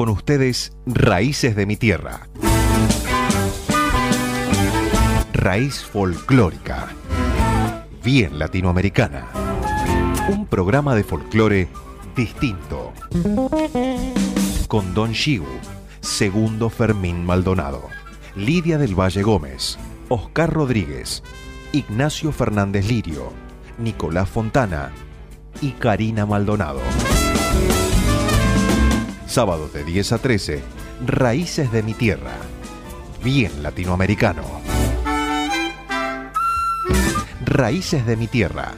con ustedes Raíces de mi Tierra. Raíz folclórica. Bien latinoamericana. Un programa de folclore distinto. Con Don Shigu, Segundo Fermín Maldonado, Lidia del Valle Gómez, Oscar Rodríguez, Ignacio Fernández Lirio, Nicolás Fontana y Karina Maldonado. Sábados de 10 a 13, Raíces de mi Tierra. Bien latinoamericano. Raíces de mi Tierra.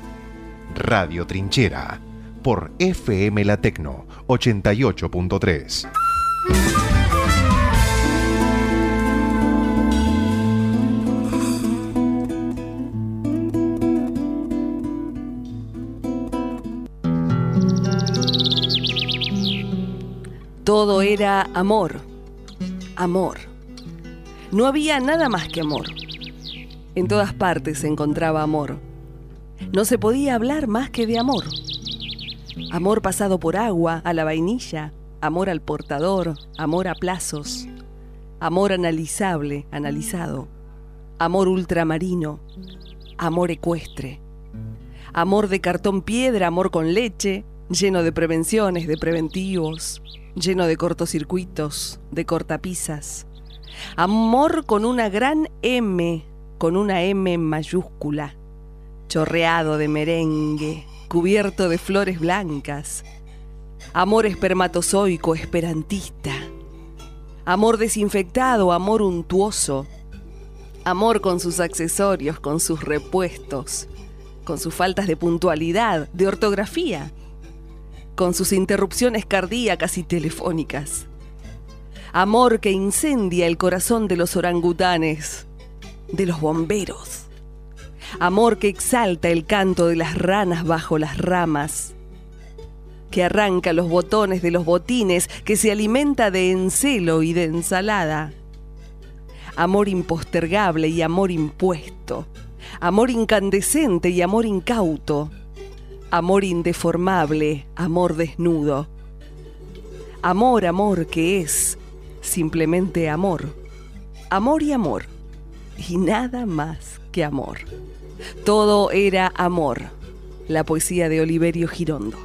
Radio Trinchera. Por FM La Tecno 88.3. Todo era amor, amor. No había nada más que amor. En todas partes se encontraba amor. No se podía hablar más que de amor. Amor pasado por agua, a la vainilla, amor al portador, amor a plazos, amor analizable, analizado, amor ultramarino, amor ecuestre, amor de cartón piedra, amor con leche, lleno de prevenciones, de preventivos, lleno de cortocircuitos, de cortapisas. Amor con una gran M, con una M mayúscula, chorreado de merengue, cubierto de flores blancas. Amor espermatozoico, esperantista. Amor desinfectado, amor untuoso. Amor con sus accesorios, con sus repuestos, con sus faltas de puntualidad, de ortografía con sus interrupciones cardíacas y telefónicas. Amor que incendia el corazón de los orangutanes, de los bomberos. Amor que exalta el canto de las ranas bajo las ramas, que arranca los botones de los botines, que se alimenta de encelo y de ensalada. Amor impostergable y amor impuesto. Amor incandescente y amor incauto amor indeformable, amor desnudo. Amor, amor que es simplemente amor. Amor y amor. Y nada más que amor. Todo era amor. La poesía de Oliverio Girondo.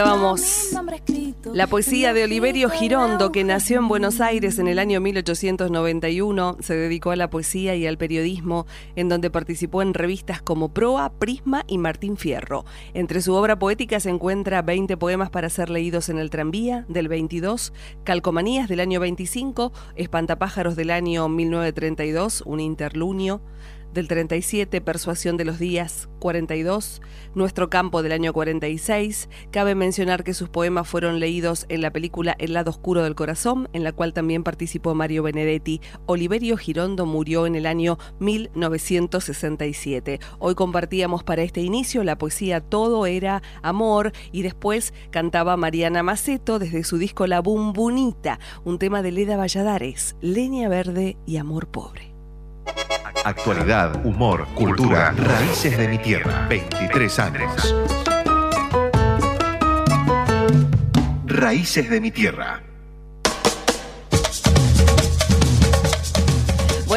Escuchábamos la poesía de Oliverio Girondo, que nació en Buenos Aires en el año 1891. Se dedicó a la poesía y al periodismo, en donde participó en revistas como Proa, Prisma y Martín Fierro. Entre su obra poética se encuentra 20 poemas para ser leídos en el tranvía del 22, Calcomanías del año 25, Espantapájaros del año 1932, un interlunio del 37, Persuasión de los Días 42, Nuestro Campo del año 46. Cabe mencionar que sus poemas fueron leídos en la película El lado oscuro del corazón, en la cual también participó Mario Benedetti. Oliverio Girondo murió en el año 1967. Hoy compartíamos para este inicio la poesía Todo era amor y después cantaba Mariana Maceto desde su disco La Bumbunita, un tema de Leda Valladares, Leña Verde y Amor Pobre. Actualidad, humor, cultura, raíces de mi tierra. 23 años. Raíces de mi tierra.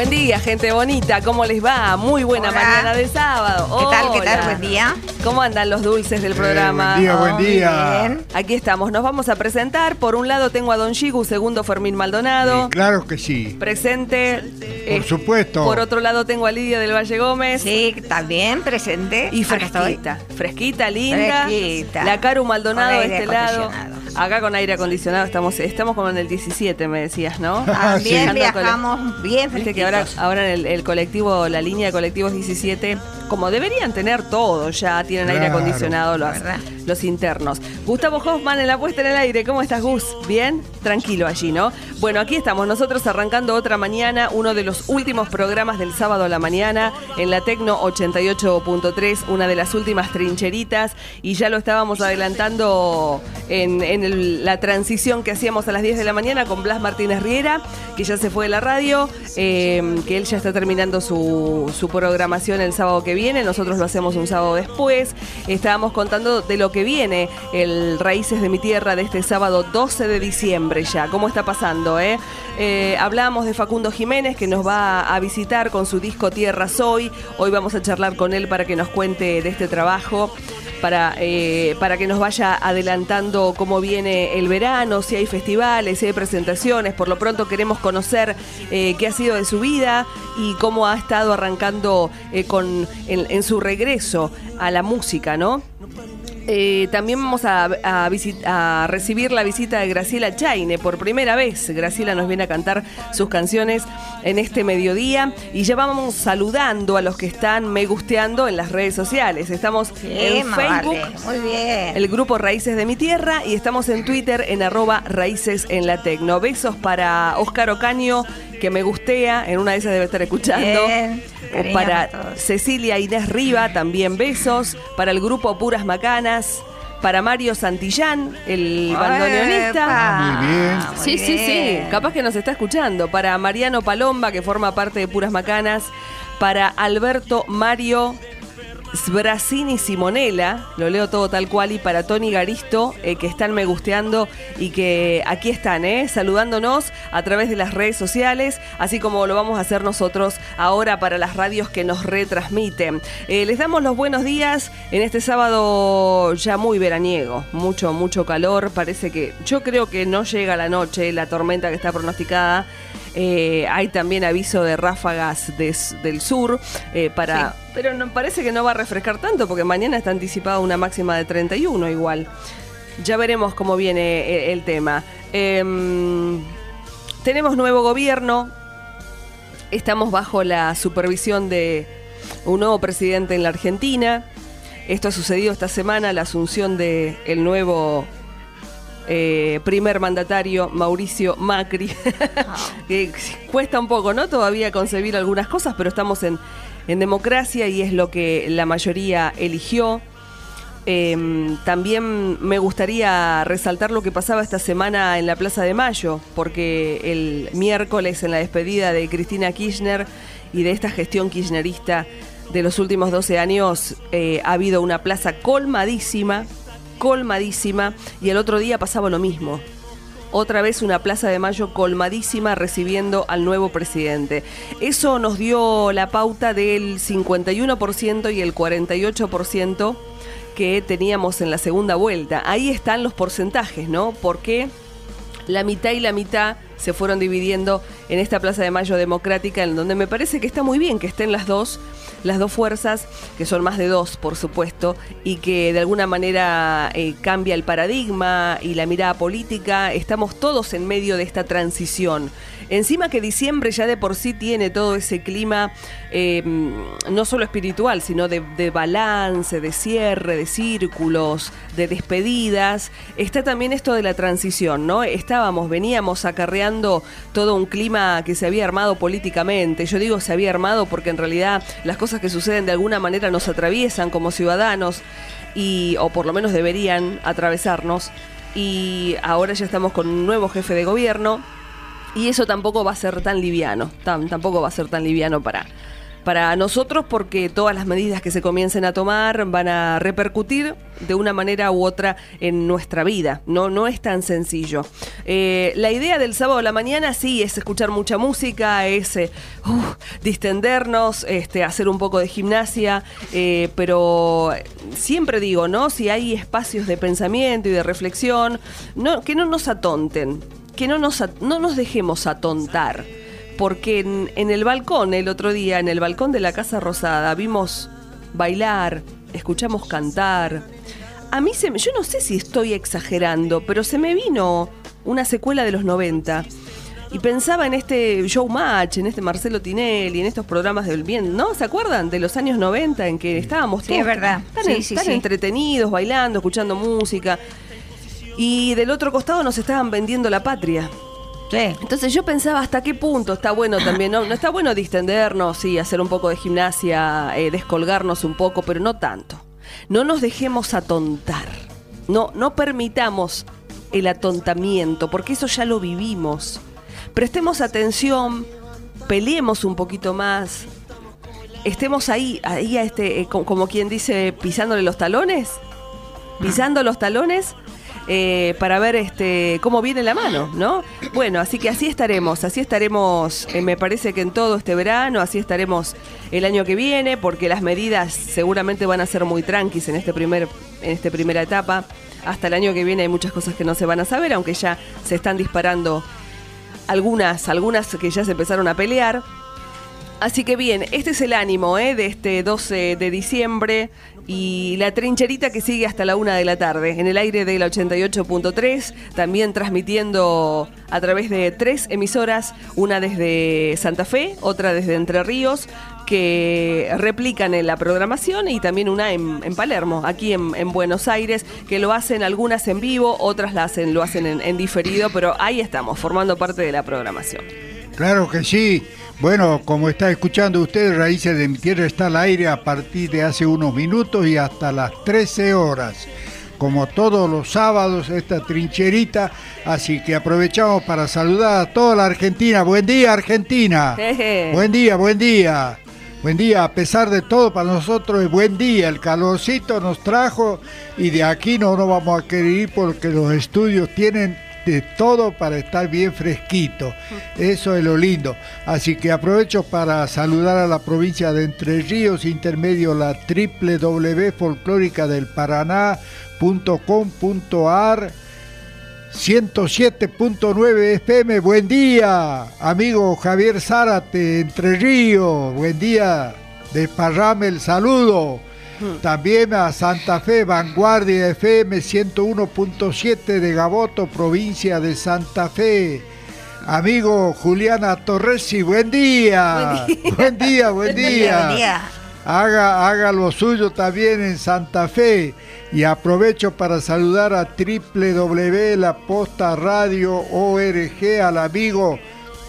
Buen día, gente bonita. ¿Cómo les va? Muy buena Hola. mañana de sábado. ¿Qué tal? ¿Qué Hola. tal? Buen día. ¿Cómo andan los dulces del Eh, programa? buen día, buen Oh, día. bien. Aquí estamos, nos vamos a presentar. Por un lado tengo a Don Shigu, segundo Fermín Maldonado. Sí, claro que sí. Presente. Eh, Por supuesto. Por otro lado tengo a Lidia del Valle Gómez. Sí, también presente. Y fresquita, fresquita, linda. Fresquita. La Caru Maldonado de este lado. Acá con aire acondicionado estamos, estamos como en el 17, me decías, ¿no? Sí. También viajamos bien que ahora, ahora en el, el colectivo, la línea de colectivos 17, como deberían tener todo, ya tienen aire acondicionado los, los internos. Gustavo Hoffman en la puesta en el aire, ¿cómo estás Gus? ¿Bien? Tranquilo allí, ¿no? Bueno, aquí estamos nosotros arrancando otra mañana, uno de los últimos programas del sábado a la mañana en la Tecno 88.3, una de las últimas trincheritas, y ya lo estábamos adelantando en, en el- la transición que hacíamos a las 10 de la mañana con Blas Martínez Riera, que ya se fue de la radio, eh, que él ya está terminando su, su programación el sábado que viene, nosotros lo hacemos un sábado después. Estábamos contando de lo que viene el Raíces de mi Tierra de este sábado 12 de diciembre ya, cómo está pasando, ¿eh? Eh, hablábamos de Facundo Jiménez que nos va a visitar con su disco Tierra Soy. Hoy vamos a charlar con él para que nos cuente de este trabajo para, eh, para que nos vaya adelantando cómo viene el verano, si hay festivales, si hay presentaciones. Por lo pronto queremos conocer eh, qué ha sido de su vida y cómo ha estado arrancando con, en, en su regreso a la música, ¿no? Eh, también vamos a, a visit- a recibir la visita de Graciela Chaine por primera vez. Graciela nos viene a cantar sus canciones en este mediodía y ya vamos saludando a los que están me gusteando en las redes sociales. Estamos Sí, en Facebook, vale. Muy bien. el grupo Raíces de mi Tierra y estamos en Twitter en arroba Raíces en la Tecno. Besos para Óscar Ocaño, que me gustea, en una de esas debe estar escuchando. Bien. Cariño para. Cecilia Inés Riva, también besos. Para el grupo Puras Macanas. Para Mario Santillán, el bandoneonista. Muy bien. Muy Sí, sí, sí. Capaz que nos está escuchando. Para Mariano Palomba, que forma parte de Puras Macanas. Para Alberto Mario Sbracini Simonella, lo leo todo tal cual, y para Tony Garisto, eh, que están me gusteando y que aquí están, eh, saludándonos a través de las redes sociales, así como lo vamos a hacer nosotros ahora para las radios que nos retransmiten. Eh, les damos los buenos días en este sábado ya muy veraniego, mucho, mucho calor, parece que yo creo que no llega la noche, la tormenta que está pronosticada. Hay también aviso de ráfagas del sur para... Pero no, parece que no va a refrescar tanto porque mañana está anticipada una máxima de 31 igual. Ya veremos cómo viene el, el tema. Em, tenemos nuevo gobierno. Estamos bajo la supervisión de un nuevo presidente en la Argentina. Esto ha sucedido esta semana, la asunción del el nuevo eh, primer mandatario Mauricio Macri. que cuesta un poco, ¿no? Todavía concebir algunas cosas, pero estamos en, en democracia y es lo que la mayoría eligió. Eh, también me gustaría resaltar lo que pasaba esta semana en la Plaza de Mayo, porque el miércoles en la despedida de Cristina Kirchner y de esta gestión kirchnerista de los últimos 12 años eh, ha habido una plaza colmadísima, colmadísima, y el otro día pasaba lo mismo. Otra vez una Plaza de Mayo colmadísima recibiendo al nuevo presidente. Eso nos dio la pauta del 51% y el 48% que teníamos en la segunda vuelta. Ahí están los porcentajes, ¿no? Porque la mitad y la mitad se fueron dividiendo en esta Plaza de Mayo Democrática, en donde me parece que está muy bien que estén las dos, las dos fuerzas, que son más de dos, por supuesto, y que de alguna manera eh, cambia el paradigma y la mirada política. Estamos todos en medio de esta transición. Encima que diciembre ya de por sí tiene todo ese clima, eh, no solo espiritual, sino de, de, balance, de cierre, de círculos, de despedidas. Está también esto de la transición, ¿no? Estábamos, veníamos acarreando todo un clima que se había armado políticamente. Yo digo se había armado porque en realidad las cosas que suceden de alguna manera nos atraviesan como ciudadanos y, o por lo menos deberían atravesarnos. Y ahora ya estamos con un nuevo jefe de gobierno y eso tampoco va a ser tan liviano, tampoco va a ser tan liviano para, para nosotros porque todas las medidas que se comiencen a tomar van a repercutir de una manera u otra en nuestra vida. No, no es tan sencillo. Eh, la idea del sábado a la mañana sí es escuchar mucha música, es eh, distendernos, este, hacer un poco de gimnasia, eh, pero siempre digo, ¿no? Si hay espacios de pensamiento y de reflexión, que no nos atonten que no nos, no nos dejemos atontar, porque en, en, el balcón, el otro día, en el balcón de la Casa Rosada, vimos bailar, escuchamos cantar. A mí se me, yo no sé si estoy exagerando, pero se me vino una secuela de los 90. Y pensaba en este Showmatch, en este Marcelo Tinelli, en estos programas del bien, ¿no? ¿Se acuerdan? De los años 90 en que estábamos todos sí, verdad. tan, sí, sí, tan entretenidos, bailando, escuchando música. Y del otro costado nos estaban vendiendo la patria. Sí. Entonces yo pensaba hasta qué punto está bueno también, ¿no? No está bueno distendernos, sí, hacer un poco de gimnasia, eh, descolgarnos un poco, pero no tanto. No nos dejemos atontar. No, no permitamos el atontamiento, porque eso ya lo vivimos. Prestemos atención, peleemos un poquito más, estemos ahí, ahí a este, eh, como, como quien dice, pisándole los talones, pisando los talones eh, para ver este cómo viene la mano, ¿no? Bueno, así que así estaremos, así estaremos, eh, me parece que en todo este verano, así estaremos el año que viene, porque las medidas seguramente van a ser muy tranquis en este primer, en esta primera etapa. Hasta el año que viene hay muchas cosas que no se van a saber, aunque ya se están disparando algunas, algunas que ya se empezaron a pelear. Así que bien, este es el ánimo ¿eh? de este 12 de diciembre y la trincherita que sigue hasta la una de la tarde en el aire de la 88.3, también transmitiendo a través de tres emisoras, una desde Santa Fe, otra desde Entre Ríos, que replican en la programación y también una en, Palermo, aquí en, en, Buenos Aires, que lo hacen algunas en vivo, otras hacen, lo hacen en, en diferido, pero ahí estamos, formando parte de la programación. Claro que sí. Bueno, como está escuchando usted, Raíces de mi Tierra está al aire a partir de hace unos minutos y hasta las 13 horas. Como todos los sábados, esta trincherita. Así que aprovechamos para saludar a toda la Argentina. Buen día, Argentina. Buen día, buen día. Buen día, a pesar de todo, para nosotros es buen día. El calorcito nos trajo y de aquí no nos vamos a querer ir porque los estudios tienen de todo para estar bien fresquito. Eso es lo lindo. Así que aprovecho para saludar a la provincia de Entre Ríos, intermedio la www.folclóricadelparaná.com.ar 107.9 FM, buen día, amigo Javier Zárate, Entre Ríos, buen día, desparrame el saludo. También a Santa Fe, Vanguardia FM 101.7 de Gaboto, provincia de Santa Fe. Amigo Juliana Torresi, buen día. Buen día, buen día. Buen día. Haga, haga lo suyo también en Santa Fe. Y aprovecho para saludar a www.lapostaradio.org al amigo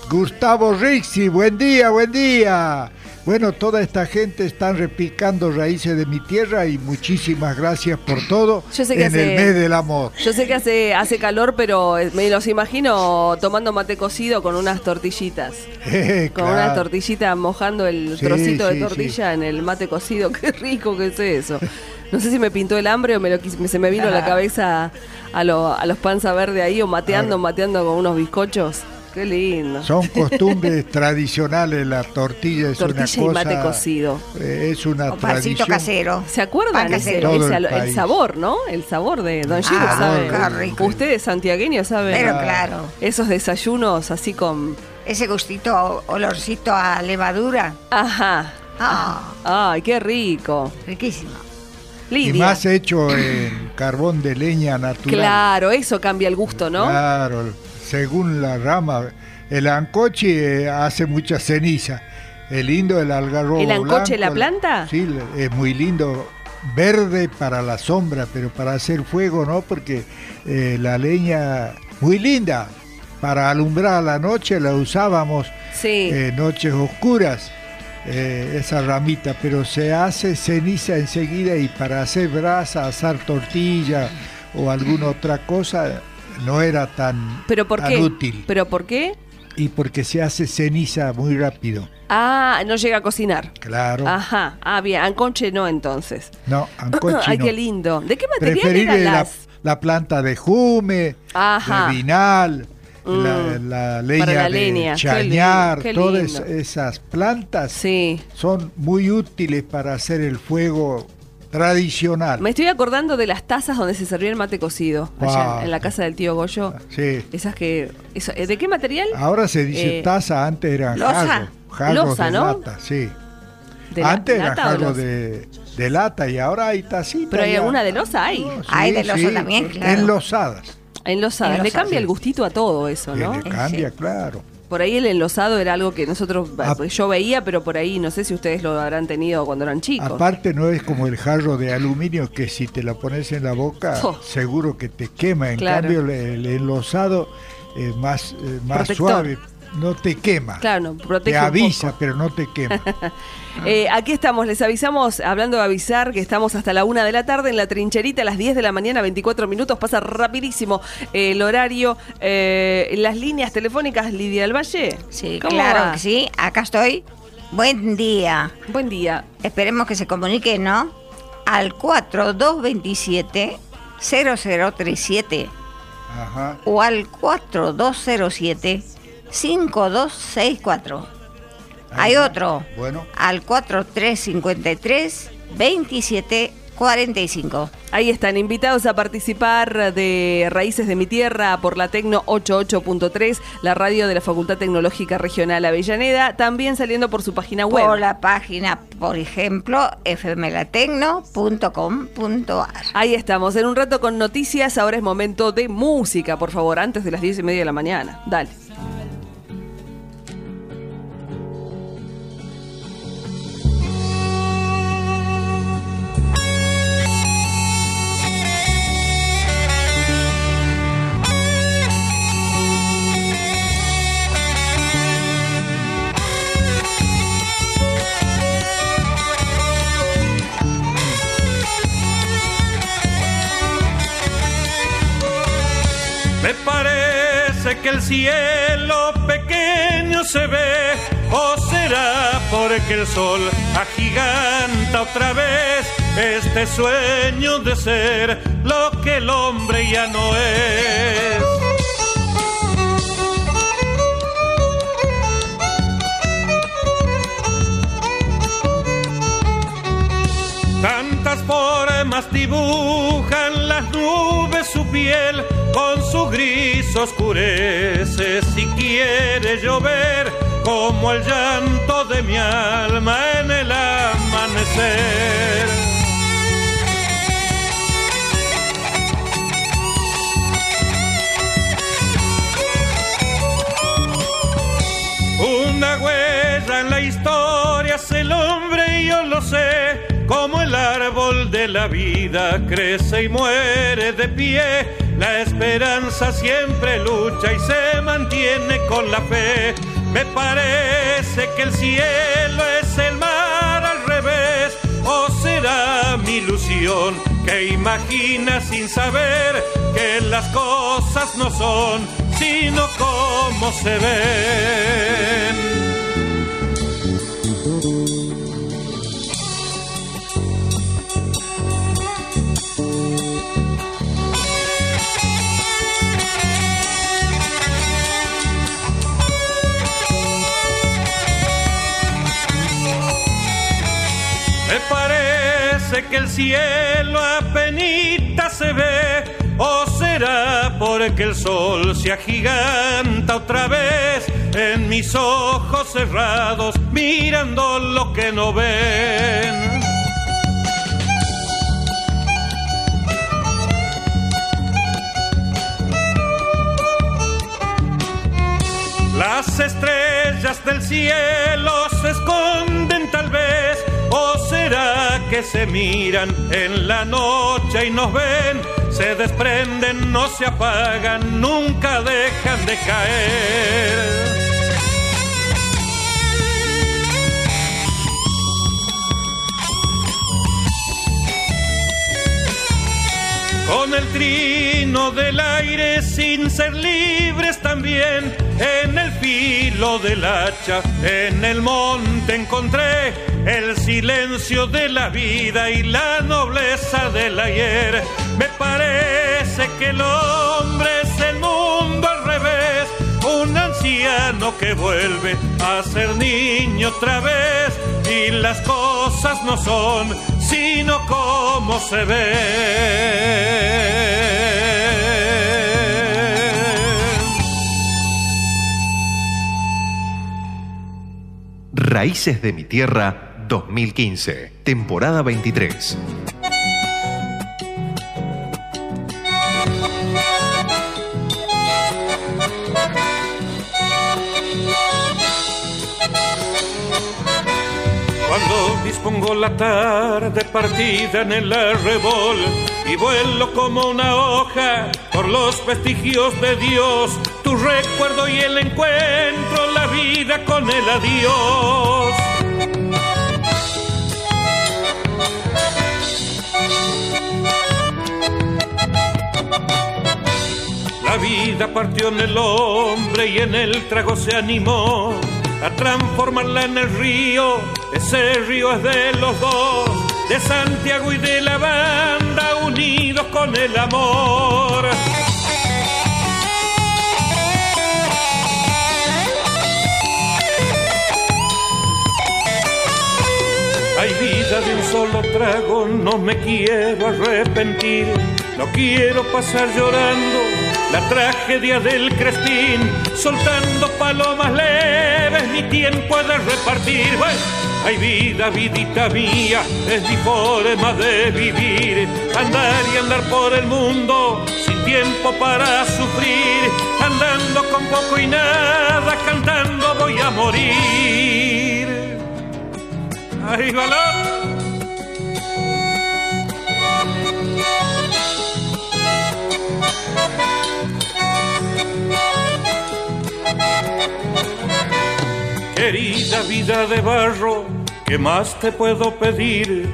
Gustavo Rixi. Buen día, buen día. Bueno, toda esta gente están replicando raíces de mi tierra y muchísimas gracias por todo Yo sé que en hace- el mes del amor. Yo sé que hace, hace calor, pero me los imagino tomando mate cocido con unas tortillitas. Con Claro. una tortillita mojando el Sí, trocito sí, de tortilla en el mate cocido. Qué rico que es eso. No sé si me pintó el hambre o me lo se me vino a la cabeza a, lo- a los panza verde ahí o mateando, mateando con unos bizcochos. Qué lindo. Son costumbres tradicionales, la tortilla es Tortilla y una cosa... mate cocido. eh, es una O tradición. casero. ¿Se acuerdan? Ese- casero. Todo ese- el el, sabor, ¿no? El sabor de Don Giro, Ah, ¿saben? qué rico. Ustedes santiagueños saben Pero claro, esos desayunos así con... ese gustito, olorcito a levadura. Ajá. Ah, Ay, qué rico. riquísimo. Y Lidia. más hecho en carbón de leña natural. Claro, eso cambia el gusto, ¿no? Claro, según la rama. El ancoche eh, hace mucha ceniza. El lindo el algarrobo ¿El ancoche, la blanco, planta? Sí, es muy lindo. Verde para la sombra, pero para hacer fuego no, porque eh, la leña muy linda. Para alumbrar a la noche la usábamos Sí. eh, noches oscuras, eh, esa ramita, pero se hace ceniza enseguida y para hacer brasa, asar tortilla o alguna otra cosa no era tan, ¿Pero por tan qué? útil. ¿Pero por qué? Y porque se hace ceniza muy rápido. Ah, no llega a cocinar. Claro. Ajá. Ah, bien. Anconche no, entonces. No, ancoche Ay, no. qué lindo. ¿De qué material eran la, las...? la planta de jume, Ajá. de vinal, la, Mm. la leña la de leña. Qué chañar, lindo, qué todas esas plantas Sí. son muy útiles para hacer el fuego tradicional. Me estoy acordando de las tazas donde se servía el mate cocido, allá en la casa del tío Goyo. Sí. Esas que... eso- eh, ¿De qué material? Ahora se dice Eh, taza, antes eran jarros, de ¿no? lata, sí. ¿De la- antes eran jarros de, de lata y ahora hay tacitas. Pero hay alguna de loza, hay. No, Hay de loza también, claro. Enlosadas. Enlosadas. Le Enlosadas, cambia sí. el gustito a todo eso, ¿no? Que le cambia, Sí. claro. Por ahí el enlosado era algo que nosotros, Ah. yo veía, pero por ahí no sé si ustedes lo habrán tenido cuando eran chicos. Aparte no es como el jarro de aluminio que si te lo pones en la boca Oh. seguro que te quema. En Claro. cambio el, el enlosado es más, eh, más Protector. suave, no te quema. Claro, no, te protege un avisa, poco. pero no te quema. Eh, aquí estamos, les avisamos, hablando de avisar, que estamos hasta la una de la tarde en la trincherita, a las 10 de la mañana, 24 minutos, pasa rapidísimo eh, el horario. Eh, las líneas telefónicas, Lidia del Valle. Sí, ¿Cómo claro va? que sí. Acá estoy. Buen día. Buen día. Esperemos que se comunique, ¿no? Al 4227 0037 Ajá. o al 4207 5264. Hay otro. Bueno, Al 4353 2745. Ahí están invitados a participar de Raíces de mi Tierra por la Tecno 88.3, la radio de la Facultad Tecnológica Regional Avellaneda, también saliendo por su página web. Por la página, por ejemplo, fmlatecno.com.ar. Ahí estamos, en un rato con noticias, ahora es momento de música, por favor, antes de las 10 y media de la mañana. Dale. Cielo pequeño se ve, o será porque el sol agiganta otra vez este sueño de ser lo que el hombre ya no es. Tantas formas dibujan las nubes su piel, con su gris oscurece si quiere llover, como el llanto de mi alma en el amanecer. Una huella en la historia es el hombre y yo lo sé, como el árbol de la vida crece y muere de pie, la esperanza siempre lucha y se mantiene con la fe. Me parece que el cielo es el mar al revés, o será mi ilusión que imagina sin saber que las cosas no son sino como se ven. Parece que el cielo apenita se ve, o será porque el sol se agiganta otra vez en mis ojos cerrados, mirando lo que no ven. Las estrellas del cielo se esconden que se miran en la noche y nos ven, se desprenden, no se apagan, nunca dejan de caer. con el trino del aire sin ser libres también. En el filo del hacha, en el monte encontré el silencio de la vida y la nobleza del ayer. Me parece que el hombre es el mundo al revés, un anciano que vuelve a ser niño otra vez y las cosas no son sino como se ve. Raíces de mi Tierra 2015, temporada 23. Pongo la tarde partida en el arrebol y vuelo como una hoja por los vestigios de Dios, tu recuerdo y el encuentro, la vida con el adiós. La vida partió en el hombre y en el trago se animó a transformarla en el río. Ese río es de los dos, de Santiago y de la banda, unidos con el amor. Hay vida de un solo trago, no me quiero arrepentir, no quiero pasar llorando la tragedia del Crespín, soltando palomas leves, mi tiempo de repartir. Bueno, hay vida, vidita mía, es mi forma de vivir, andar y andar por el mundo, sin tiempo para sufrir, andando con poco y nada, cantando voy a morir. ¡Ay, valor! Querida vida de barro, ¿qué más te puedo pedir?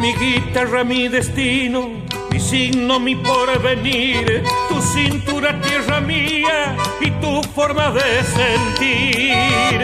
Mi guitarra, mi destino, mi signo, mi porvenir, tu cintura, tierra mía y tu forma de sentir.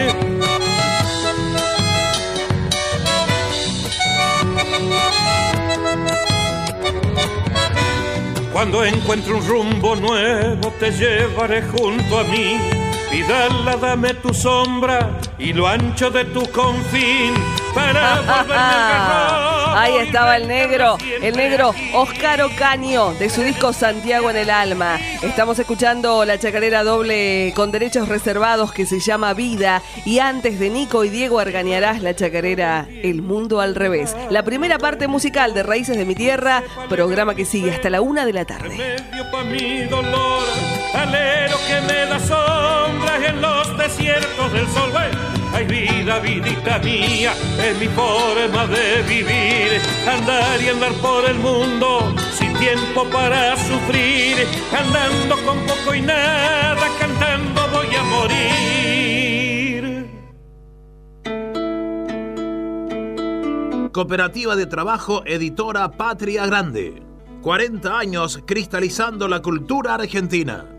Cuando encuentre un rumbo nuevo te llevaré junto a mí Vidala, dame tu sombra y lo ancho de tu confín para volverme al Ahí estaba el negro, el negro Oscar Ocaño de su disco Santiago en el Alma. Estamos escuchando la chacarera doble con derechos reservados que se llama Vida y antes de Nico y Diego Argañarás la chacarera El Mundo al Revés. La primera parte musical de Raíces de mi Tierra, programa que sigue hasta la una de la tarde. Remedio pa' mi dolor, alero que me da sombras en los desiertos del sol. Hay vida, vidita mía, es mi forma de vivir. Andar y andar por el mundo, sin tiempo para sufrir. Andando con poco y nada, cantando voy a morir. Cooperativa de Trabajo Editora Patria Grande. 40 años cristalizando la cultura argentina.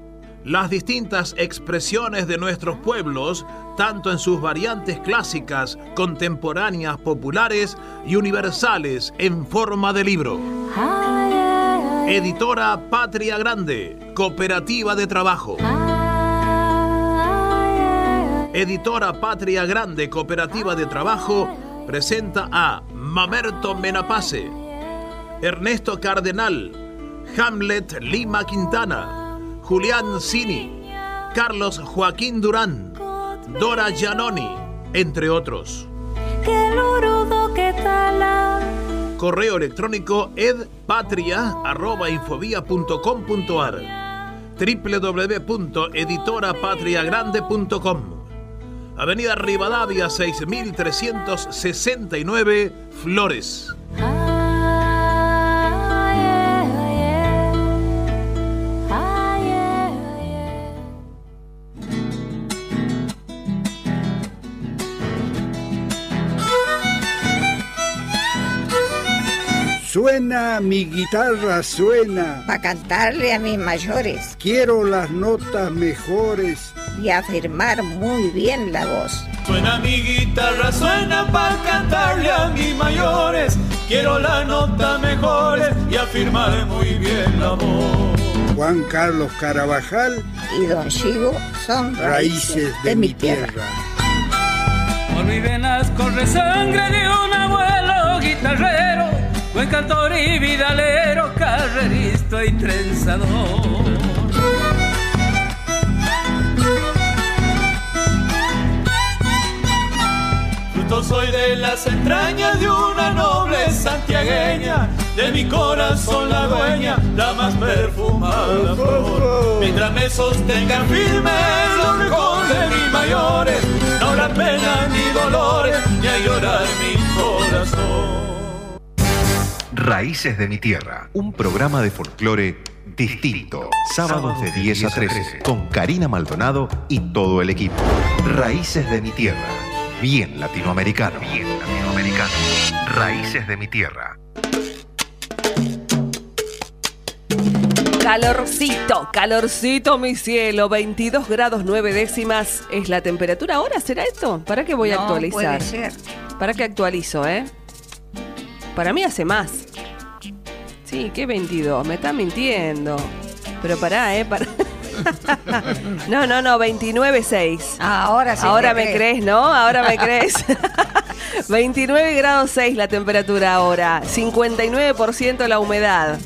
Las distintas expresiones de nuestros pueblos, tanto en sus variantes clásicas, contemporáneas, populares y universales en forma de libro. Editora Patria Grande, Cooperativa de Trabajo. Editora Patria Grande, Cooperativa de Trabajo, presenta a Mamerto Menapace Ernesto Cardenal, Hamlet Lima Quintana, Julián Cini, Carlos Joaquín Durán, Dora Giannoni, entre otros. Correo electrónico edpatria.infobia.com.ar www.editorapatriagrande.com Avenida Rivadavia 6369 Flores. Suena mi guitarra, suena. Para cantarle a mis mayores Quiero las notas mejores. y afirmar muy bien la voz. Suena mi guitarra, suena para cantarle a mis mayores. Quiero la nota mejores y afirmar muy bien la voz. Juan Carlos Carabajal, Y Don Chigo son raíces de mi tierra. Por mi venas corre sangre de un abuelo guitarrero, buen cantor y vidalero, carrerista y trenzador. Fruto soy de las entrañas de una noble santiagueña, de mi corazón la dueña, la más perfumada flor. Mientras me sostengan firmes los de mis mayores, no habrá pena ni dolores, ni a llorar mi corazón. Raíces de mi tierra, un programa de folclore distinto. Sábados de 10 a 13, con Karina Maldonado y todo el equipo. Raíces de mi tierra, bien latinoamericano. Bien latinoamericano. Raíces de mi tierra. Calorcito, calorcito, mi cielo. 22 grados 9 décimas es la temperatura. ¿Ahora será esto? ¿Para qué voy a No actualizar? puede ser. ¿Para qué actualizo, eh? Para mí hace más. Sí, ¿qué 22? Me está mintiendo. Pero pará, ¿eh? Pará. no, no, no, 29.6. Ahora sí. Ahora me crees, ¿no? Ahora me crees. 29 grados 6 la temperatura ahora, 59% la humedad.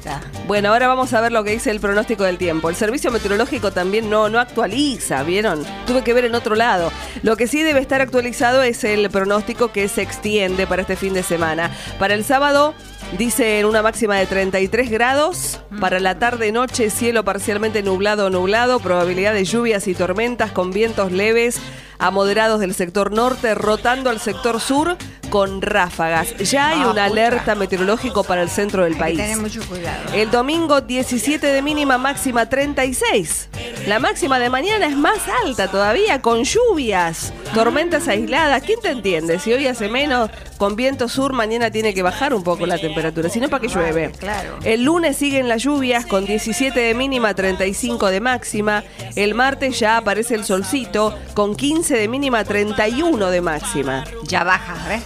Bueno, ahora vamos a ver lo que dice el pronóstico del tiempo. El servicio meteorológico también no, no actualiza, ¿vieron? Tuve que ver en otro lado. Lo que sí debe estar actualizado es el pronóstico que se extiende para este fin de semana. Para el sábado dicen una máxima de 33 grados. Para la tarde-noche, cielo parcialmente nublado o nublado. Probabilidad de lluvias y tormentas con vientos leves a moderados del sector norte, rotando al sector sur con ráfagas. Ya hay Ah, un pucha. alerta meteorológico para el centro del Hay que país. tener mucho cuidado. El domingo 17 de mínima, máxima 36. La máxima de mañana es más alta todavía, con lluvias, tormentas aisladas. ¿Quién te entiende? Si hoy hace menos, con viento sur, mañana tiene que bajar un poco la temperatura, si no, ¿para qué llueve? claro. El lunes siguen las lluvias, con 17 de mínima, 35 de máxima. El martes ya aparece el solcito, con 15 de mínima, 31 de máxima. Ya baja, ¿ves?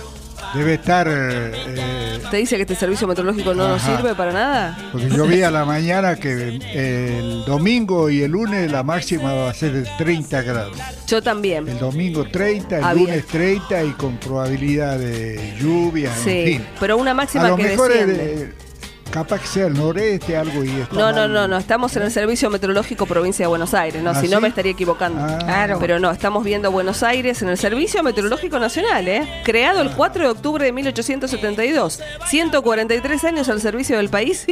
Debe estar, eh, ¿Te dice que este servicio meteorológico no nos Ajá. sirve para nada? porque yo vi a la mañana que el domingo y el lunes la máxima va a ser de 30 grados. Yo también. El domingo 30, el Ah, bien. lunes 30 y con probabilidad de lluvia, Sí, en fin. pero una A máxima lo que mejor es desciende. de- capaz que sea el noreste, algo y está No, no, mal. no, no, estamos en el Servicio Meteorológico Provincia de Buenos Aires, no, ¿Ah, si no sí? me estaría equivocando. Ah. Claro. Pero no, estamos viendo Buenos Aires en el Servicio Meteorológico Nacional, ¿eh? Creado el 4 de octubre de 1872. 143 años al servicio del país.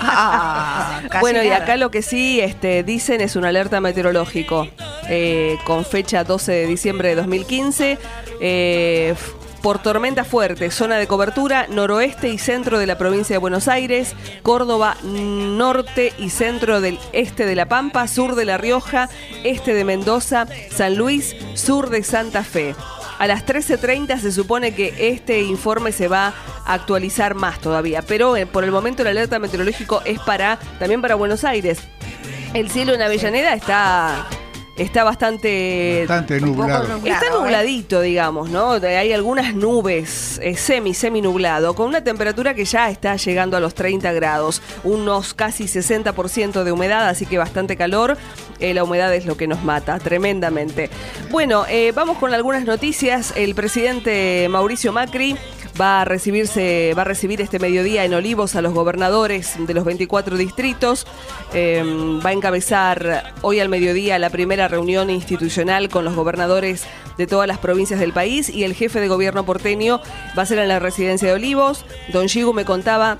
Ah, bueno, y acá lo que sí este, dicen es un alerta meteorológico eh, con fecha 12 de diciembre de 2015. eh, por tormenta fuerte, zona de cobertura noroeste y centro de la provincia de Buenos Aires, Córdoba norte y centro del este de La Pampa, sur de La Rioja, este de Mendoza, San Luis, sur de Santa Fe. A las 13.30 se supone que este informe se va a actualizar más todavía, pero eh, por el momento el alerta meteorológico es para también para Buenos Aires. El cielo en Avellaneda está está bastante Bastante nublado. nublado. Está ¿eh? nubladito, digamos, ¿no? De- Hay algunas nubes, eh, semi, semi nublado, con una temperatura que ya está llegando a los 30 grados, unos casi 60% de humedad, así que bastante calor. Eh, la humedad es lo que nos mata, tremendamente. Bueno, eh, vamos con algunas noticias. El presidente Mauricio Macri va a recibirse, va a recibir este mediodía en Olivos a los gobernadores de los 24 distritos. Eh, va a encabezar hoy al mediodía la primera reunión institucional con los gobernadores de todas las provincias del país y el jefe de gobierno porteño va a ser en la residencia de Olivos. Don Gigu me contaba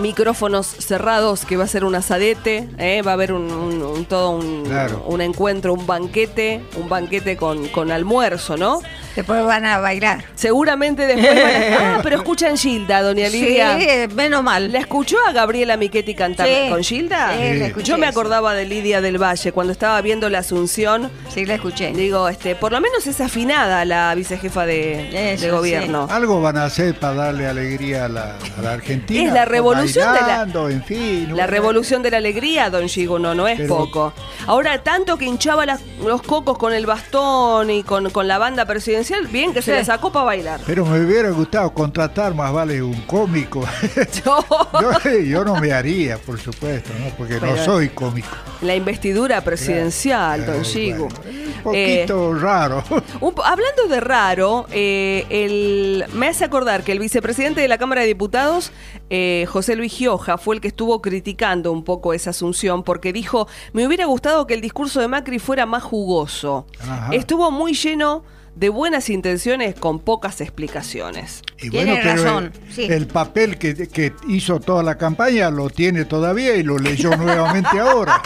micrófonos cerrados, que va a ser un asadete, ¿eh? va a haber un, un- un- todo un, Claro. un encuentro, un banquete, un banquete con, con almuerzo, ¿no? Después van a bailar. Seguramente después van a- Ah, pero escuchan Gilda, doña Lidia. Sí, menos mal. ¿La escuchó a Gabriela Michetti cantar Sí. con Gilda? Sí, la escuché, Yo me acordaba de Lidia del Valle cuando estaba viendo la Asunción. Sí, la escuché. Digo, este, por lo menos es afinada la vicejefa de, Eso, de gobierno. Algo van a hacer para darle alegría a la, a la Argentina. Es la revolución de la- bailando, en fin. La bueno. revolución de la alegría, don Gigo, no, no es Pero- poco. Ahora, tanto que hinchaba las- los cocos con el bastón y con, con la banda presidencial, bien que se la sacó para bailar. Pero me hubiera gustado contratar más vale un cómico. Yo- yo, yo no me haría, por supuesto, ¿no? porque Pero- no soy cómico. la investidura presidencial, don Gigo. bueno, un poquito raro. Un po- hablando de raro, eh, el, me hace acordar que el vicepresidente de la Cámara de Diputados, eh, José Luis Gioja, fue el que estuvo criticando un poco esa asunción porque dijo, me hubiera gustado que el discurso de Macri fuera más jugoso. Ajá. Estuvo muy lleno de buenas intenciones con pocas explicaciones. Y Tiene bueno, pero razón, el, sí. el papel que, que hizo toda la campaña lo tiene todavía y lo leyó nuevamente ahora.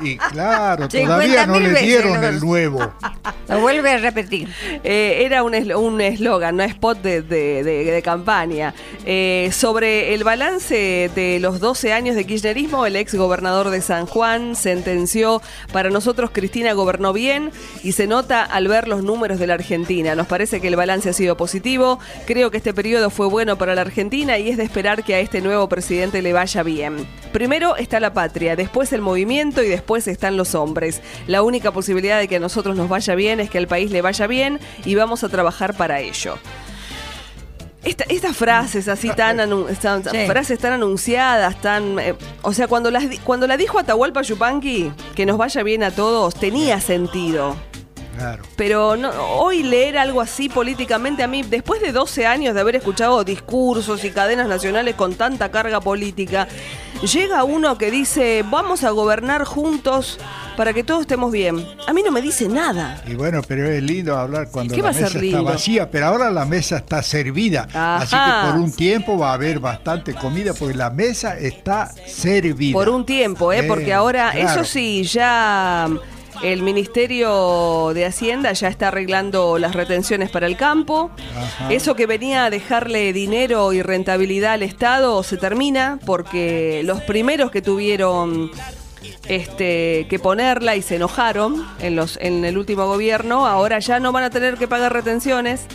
Y claro, 50.000 todavía no le dieron el nuevo. Lo vuelve a repetir. Eh, era un eslo- un eslogan, no spot de, de- de- de campaña. Eh, sobre el balance de los 12 años de kirchnerismo, el ex gobernador de San Juan sentenció, para nosotros Cristina gobernó bien y se nota al ver los números de la Argentina. Nos parece que el balance ha sido positivo. Creo que este periodo fue bueno para la Argentina y es de esperar que a este nuevo presidente le vaya bien. Primero está la patria, después el movimiento y después están los hombres. La única posibilidad de que a nosotros nos vaya bien es que al país le vaya bien y vamos a trabajar para ello. Esta- estas frases así tan, anu- tan- Sí. frases tan anunciadas, tan eh, o sea, cuando las cuando la dijo Atahualpa Yupanqui que nos vaya bien a todos, tenía sentido. Claro. Pero no, hoy leer algo así políticamente a mí, después de 12 años de haber escuchado discursos y cadenas nacionales con tanta carga política, llega uno que dice, vamos a gobernar juntos para que todos estemos bien. A mí no me dice nada. Y bueno, pero es lindo hablar cuando ¿Qué la mesa lindo? está vacía, pero ahora la mesa está servida. Así que por un tiempo va a haber bastante comida porque la mesa está servida. Por un tiempo, ¿eh? Eh, Porque ahora, claro. eso sí, ya el Ministerio de Hacienda ya está arreglando las retenciones para el campo. Ajá. Eso que venía a dejarle dinero y rentabilidad al Estado se termina porque los primeros que tuvieron este, que ponerla y se enojaron en, los, en el último gobierno, ahora ya no van a tener que pagar retenciones.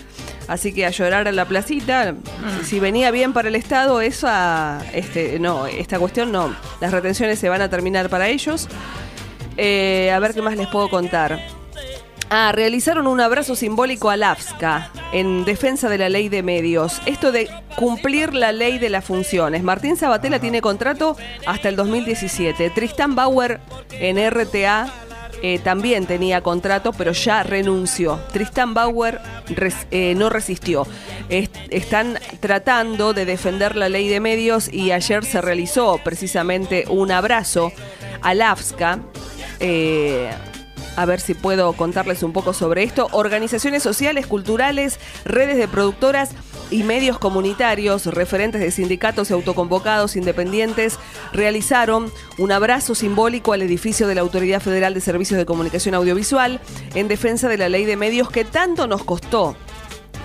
Así que a llorar en la placita, si venía bien para el Estado, esa, este, no, esta cuestión no. Las retenciones se van a terminar para ellos. Eh, a ver qué más les puedo contar. Ah, realizaron un abrazo simbólico al AFSCA en defensa de la ley de medios. Esto de cumplir la ley de las funciones. Martín Sabatella tiene contrato hasta el 2017. Tristán Bauer en RTA eh, también tenía contrato, pero ya renunció. Tristán Bauer res- eh, no resistió. Est- están tratando de defender la ley de medios y ayer se realizó precisamente un abrazo al AFSCA. Eh, a ver si puedo contarles un poco sobre esto. Organizaciones sociales, culturales, redes de productoras y medios comunitarios, referentes de sindicatos y autoconvocados independientes, realizaron un abrazo simbólico al edificio de la Autoridad Federal de Servicios de Comunicación Audiovisual en defensa de la ley de medios que tanto nos costó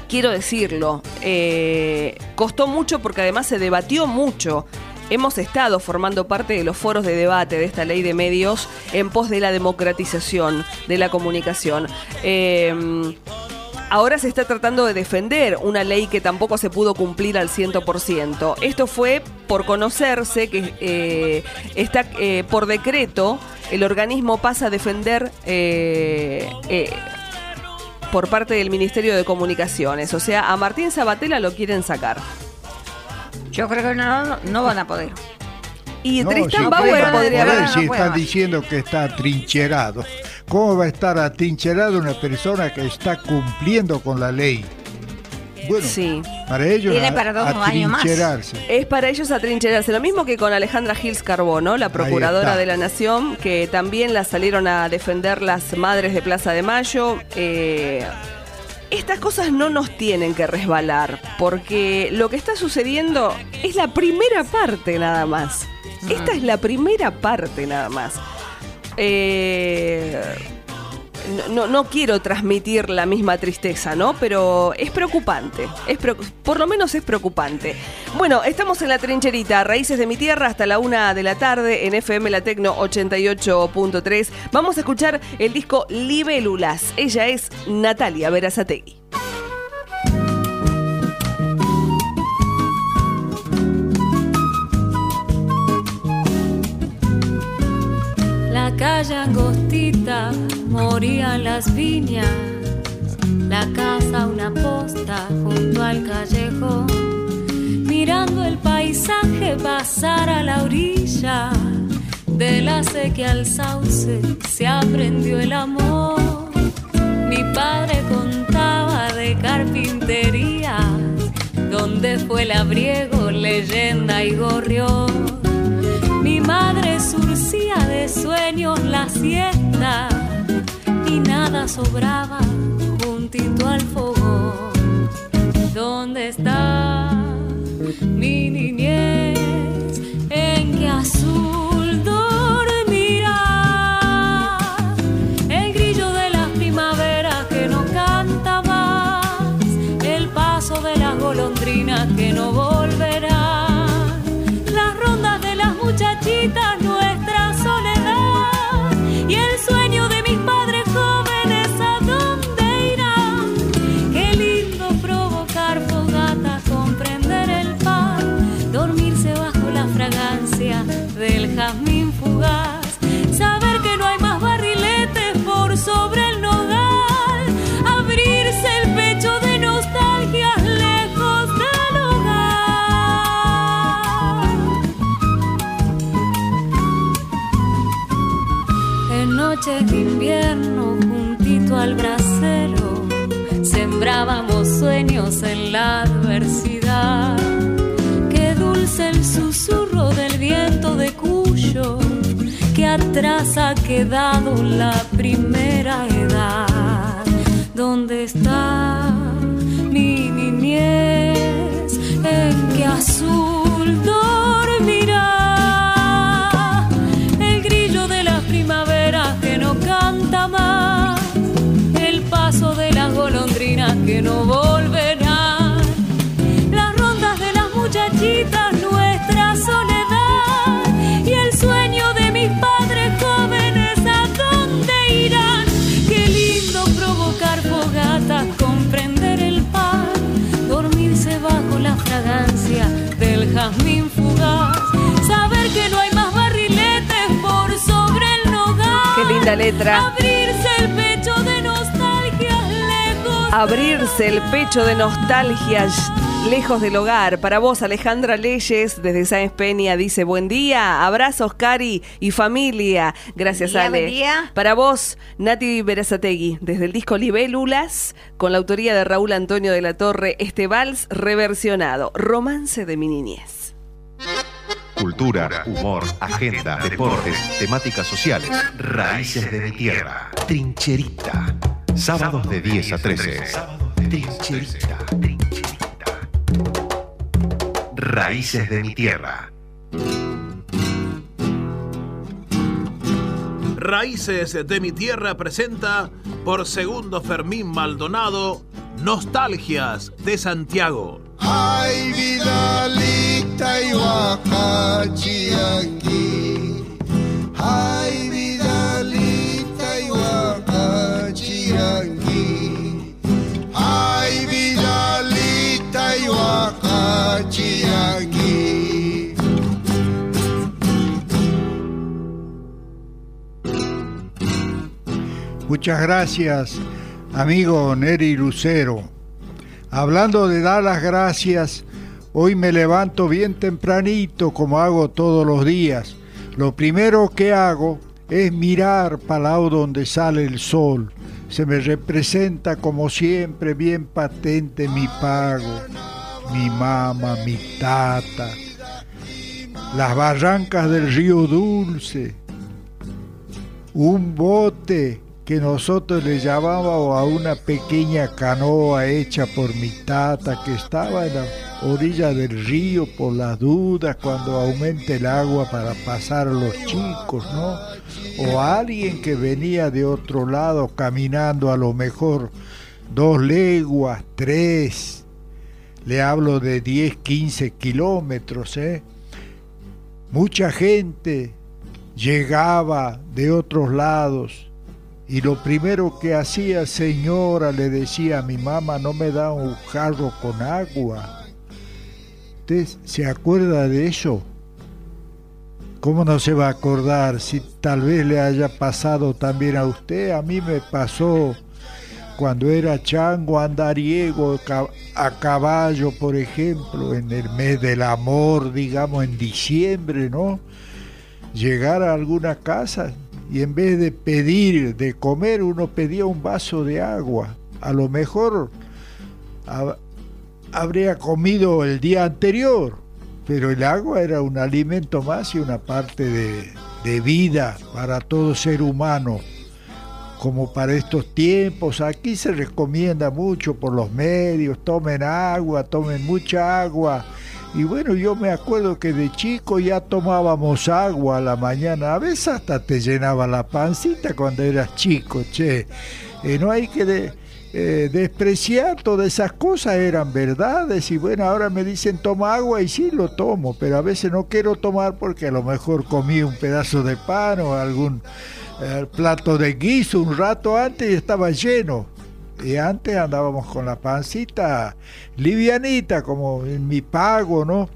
quiero decirlo, eh, costó mucho porque además se debatió mucho. Hemos estado formando parte de los foros de debate de esta ley de medios en pos de la democratización de la comunicación. Eh, Ahora se está tratando de defender una ley que tampoco se pudo cumplir al 100%. Esto fue por conocerse que eh, está eh, por decreto el organismo pasa a defender eh, por parte del Ministerio de Comunicaciones. O sea, a Martín Sabatella lo quieren sacar. Yo creo que no, no, no van a poder. Y No, Tristan si Bauer pueden podría poder, haber... no si puede están más. diciendo que está atrincherado. ¿Cómo va a estar atrincherado una persona que está cumpliendo con la ley? Bueno, Sí. para ellos Tiene a- para dos años más. atrincherarse. Es para ellos atrincherarse. Lo mismo que con Alejandra Gils Carbono, la procuradora está. de la Nación, que también la salieron a defender las madres de Plaza de Mayo. Eh, estas cosas no nos tienen que resbalar, porque lo que está sucediendo es la primera parte nada más. Esta es la primera parte nada más. Eh, no, no, quiero transmitir la misma tristeza, ¿no? Pero es preocupante. Es por lo menos es preocupante. Bueno, estamos en la trincherita, Raíces de mi Tierra, hasta la una de la tarde en FM La Tecno 88.3. Vamos a escuchar el disco Libélulas. Ella es Natalia Verazategui. La calle angostita morían las viñas, la casa una posta junto al callejón, mirando el paisaje pasar a la orilla, de la sequía al sauce se aprendió el amor. Mi padre contaba de carpinterías, donde fue el abriego, leyenda y gorrión. Mi madre surcía de sueños la siesta y nada sobraba juntito al fogón. ¿Dónde está mi niñez? Juntito al brasero, sembrábamos sueños en la adversidad. Qué dulce el susurro del viento de Cuyo, que atrás ha quedado la primera edad. ¿Dónde está mi niñez? ¿En qué azul que no volverán, las rondas de las muchachitas, nuestra soledad y el sueño de mis padres jóvenes, ¿a dónde irán? Qué lindo provocar fogatas, comprender el pan, dormirse bajo la fragancia del jazmín fugaz, saber que no hay más barriletes por sobre el nogal. Qué linda letra. Abrirse el Abrirse el pecho de nostalgia lejos del hogar. Para vos, Alejandra Leyes, desde Sáenz Peña, dice buen día, abrazos, Cari y familia. Gracias, Buen día, Ale. buen día. Para vos, Nati Berazategui, desde el disco Libélulas, con la autoría de Raúl Antonio de la Torre, este vals reversionado, Romance de mi niñez. Cultura, humor, agenda, deportes, temáticas sociales, raíces de mi tierra. Trincherita. Sábados de 10 a 13. Trincherita. Raíces de mi tierra. Raíces de mi tierra presenta por segundo Fermín Maldonado Nostalgias de Santiago. Ay, Vidalita y. Ay, Muchas gracias, amigo Neri Lucero. Hablando de dar las gracias, hoy me levanto bien tempranito como hago todos los días. Lo primero que hago es mirar para lado donde sale el sol. se me representa como siempre bien patente mi pago, mi mamá, mi tata, las barrancas del río Dulce, un bote que nosotros le llamábamos a una pequeña canoa hecha por mi tata que estaba en la orilla del río por las dudas cuando aumente el agua para pasar a los chicos, ¿no? O alguien que venía de otro lado caminando a lo mejor dos leguas, tres, le hablo de 10, 15 kilómetros, ¿eh? Mucha gente llegaba de otros lados y lo primero que hacía, señora, le decía a mi mamá, no me da un jarro con agua. ¿Usted se acuerda de eso? ¿Cómo no se va a acordar si tal vez le haya pasado también a usted? A mí me pasó cuando era chango andariego a caballo, por ejemplo, en el mes del amor, digamos en diciembre, ¿no? Llegar a alguna casa y en vez de pedir de comer, uno pedía un vaso de agua. A lo mejor habría comido el día anterior, pero el agua era un alimento más y una parte de, vida para todo ser humano como para estos tiempos. Aquí se recomienda mucho por los medios, tomen agua, tomen mucha agua. Y bueno, yo me acuerdo que de chico ya tomábamos agua a la mañana, a veces hasta te llenaba la pancita cuando eras chico, che. Eh, no hay que eh, despreciar todas esas cosas, eran verdades. Y bueno, ahora me dicen toma agua y sí lo tomo, pero a veces no quiero tomar porque a lo mejor comí un pedazo de pan o algún el plato de guiso un rato antes y estaba lleno. Y antes andábamos con la pancita livianita, como en mi pago, ¿no?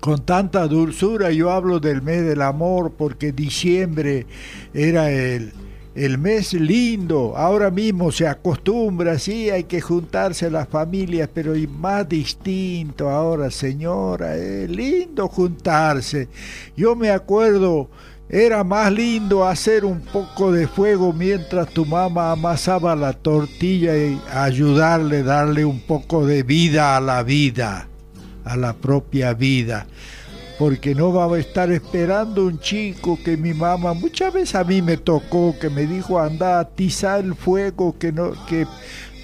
Con tanta dulzura. Yo hablo del mes del amor porque diciembre era el, el mes lindo. Ahora mismo se acostumbra, sí, hay que juntarse las familias, pero es más distinto ahora, señora. Es lindo juntarse. Yo me acuerdo era más lindo hacer un poco de fuego mientras tu mamá amasaba la tortilla y ayudarle, darle un poco de vida a la vida, a la propia vida. Porque no va a estar esperando un chico que mi mamá, muchas veces a mí me tocó, que me dijo, anda, atiza el fuego, que no, que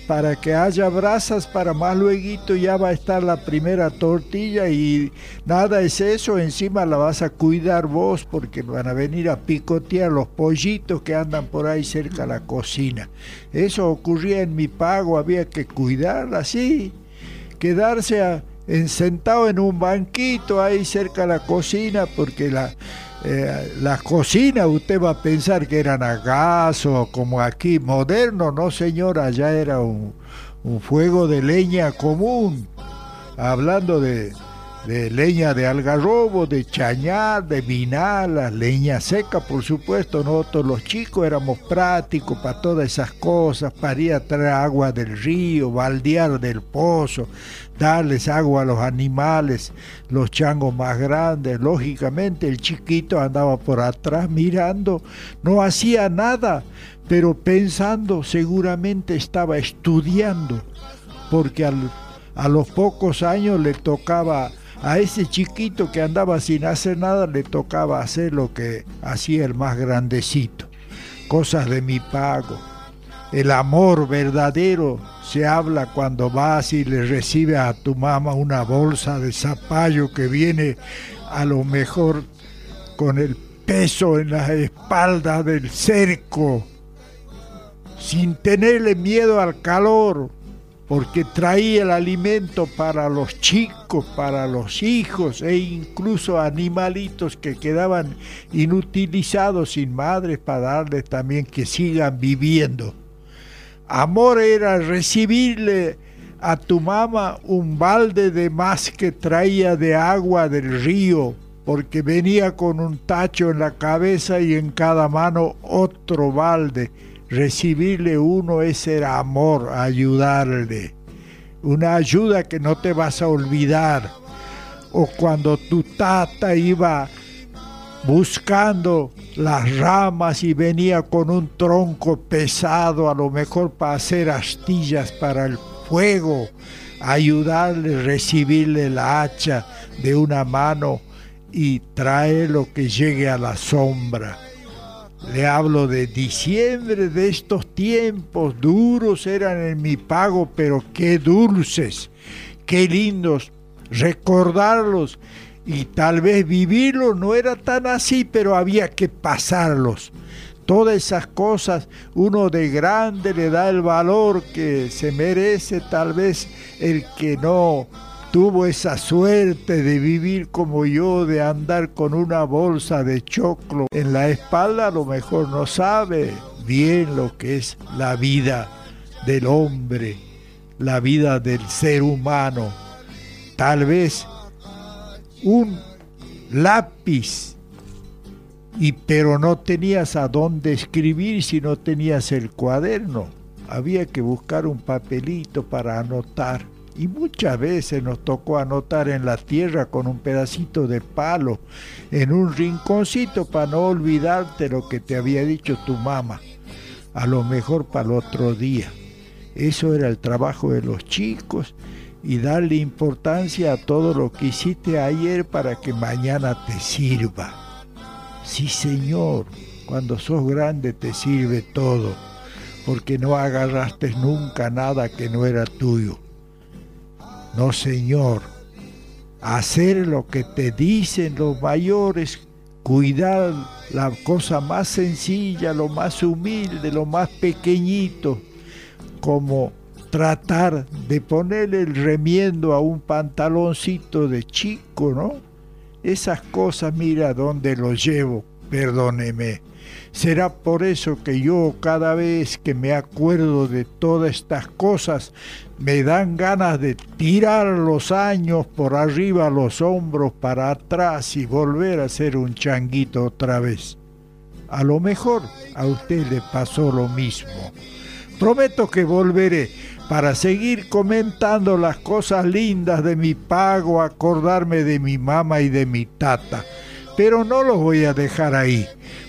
para que haya brasas para más luego ya va a estar la primera tortilla y nada es eso, encima la vas a cuidar vos porque van a venir a picotear los pollitos que andan por ahí cerca de la cocina. Eso ocurría en mi pago, había que cuidarla así, quedarse sentado en un banquito ahí cerca de la cocina porque la, eh, las cocinas usted va a pensar que eran a gas o como aquí moderno, no señora, ya era un, fuego de leña común, hablando de, de leña de algarrobo, de chañar, de vinala, leña seca, por supuesto. Nosotros los chicos éramos prácticos para todas esas cosas, para ir a traer agua del río, baldear del pozo, darles agua a los animales, los changos más grandes. Lógicamente el chiquito andaba por atrás mirando, no hacía nada, pero pensando seguramente estaba estudiando, porque a los pocos años le tocaba a ese chiquito que andaba sin hacer nada le tocaba hacer lo que hacía el más grandecito. Cosas de mi pago. El amor verdadero se habla cuando vas y le recibes a tu mamá una bolsa de zapallo que viene a lo mejor con el peso en la espalda del cerco, sin tenerle miedo al calor, porque traía el alimento para los chicos, para los hijos e incluso animalitos que quedaban inutilizados sin madres para darles también que sigan viviendo. Amor era recibirle a tu mamá un balde de más que traía de agua del río, porque venía con un tacho en la cabeza y en cada mano otro balde recibirle uno ese amor, ayudarle. Una ayuda que no te vas a olvidar. O cuando tu tata iba buscando las ramas y venía con un tronco pesado, a lo mejor para hacer astillas para el fuego, ayudarle, recibirle la hacha de una mano y traer lo que llegue a la sombra. Le hablo de diciembre, de estos tiempos duros eran en mi pago, pero qué dulces, qué lindos recordarlos y tal vez vivirlos no era tan así, pero había que pasarlos. Todas esas cosas uno de grande le da el valor que se merece tal vez el que no tuvo esa suerte de vivir como yo, de andar con una bolsa de choclo en la espalda, a lo mejor no sabe bien lo que es la vida del hombre, la vida del ser humano. Tal vez un lápiz, y, pero no tenías a dónde escribir si no tenías el cuaderno. Había que buscar un papelito para anotar. Y muchas veces nos tocó anotar en la tierra con un pedacito de palo, en un rinconcito para no olvidarte lo que te había dicho tu mamá, a lo mejor para el otro día. Eso era el trabajo de los chicos y darle importancia a todo lo que hiciste ayer para que mañana te sirva. Sí, Señor, cuando sos grande te sirve todo, porque no agarraste nunca nada que no era tuyo. No, Señor, hacer lo que te dicen los mayores, cuidar la cosa más sencilla, lo más humilde, lo más pequeñito, como tratar de ponerle el remiendo a un pantaloncito de chico, ¿no? Esas cosas, mira dónde lo llevo, perdóneme. Será por eso que yo cada vez que me acuerdo de todas estas cosas, me dan ganas de tirar los años por arriba los hombros para atrás y volver a ser un changuito otra vez. A lo mejor a usted le pasó lo mismo. Prometo que volveré para seguir comentando las cosas lindas de mi pago, acordarme de mi mamá y de mi tata. Pero no los voy a dejar ahí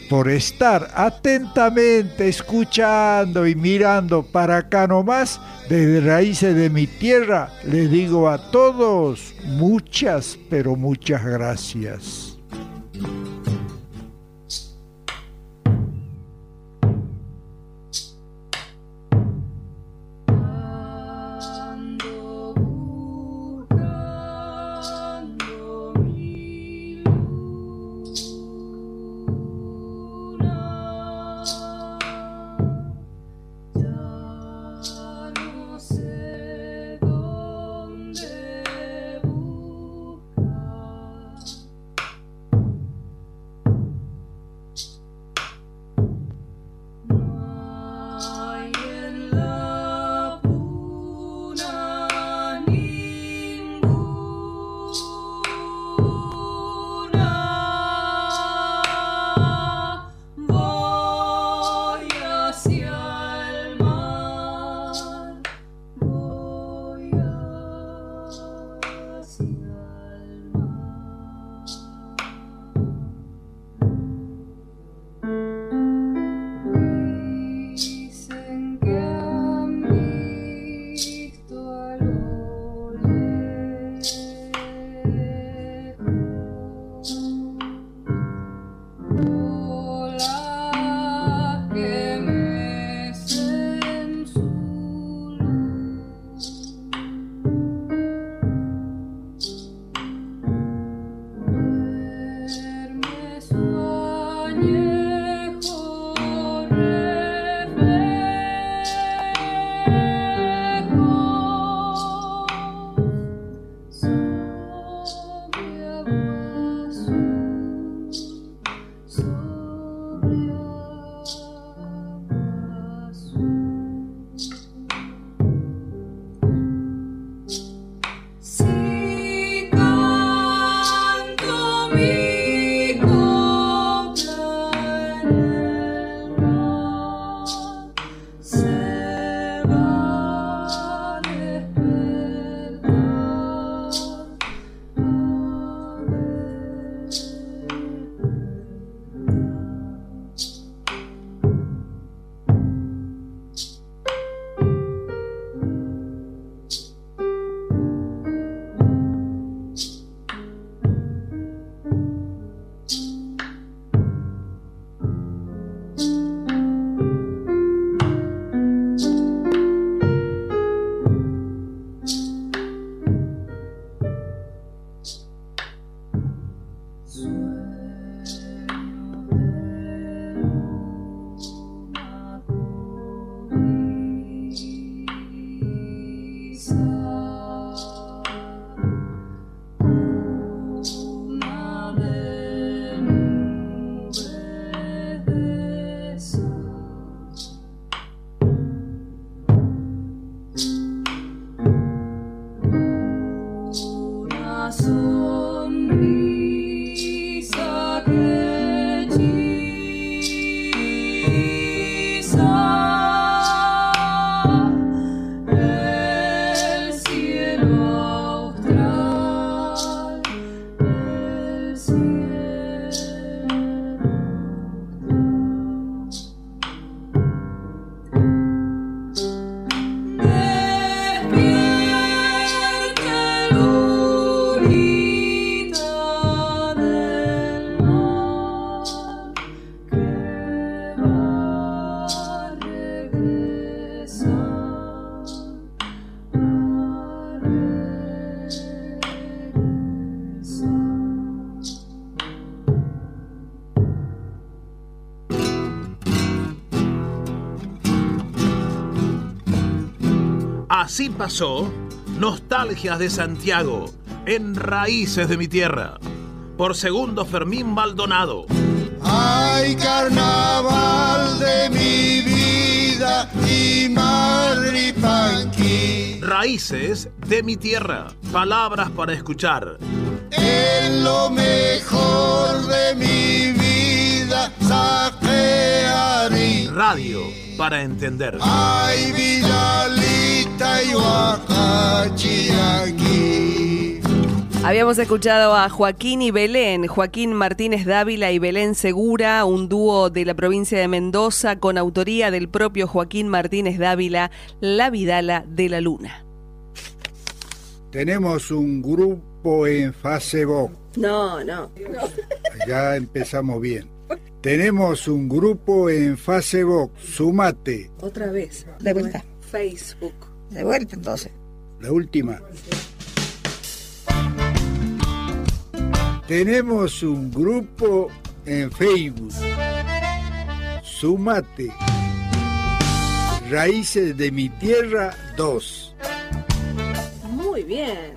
por estar atentamente escuchando y mirando para acá nomás, desde raíces de mi tierra, les digo a todos muchas, pero muchas gracias. Así pasó Nostalgias de Santiago en Raíces de mi Tierra por segundo Fermín Maldonado. Ay, carnaval de mi vida y Marripanqui. Raíces de mi Tierra, palabras para escuchar. En lo mejor de mi vida, saquearé. Radio para entender. Ay, y Huacachiangui. Habíamos escuchado a Joaquín y Belén, Joaquín Martínez Dávila y Belén Segura, un dúo de la provincia de Mendoza con autoría del propio Joaquín Martínez Dávila, La Vidala de la Luna. Tenemos un grupo en Facebook. No, no. Ya empezamos bien. Tenemos un grupo en Facebook. Sumate. Otra vez. De vuelta. Facebook. De vuelta entonces. La última. Tenemos un grupo en Facebook. Sumate. Raíces de mi tierra 2. Muy bien.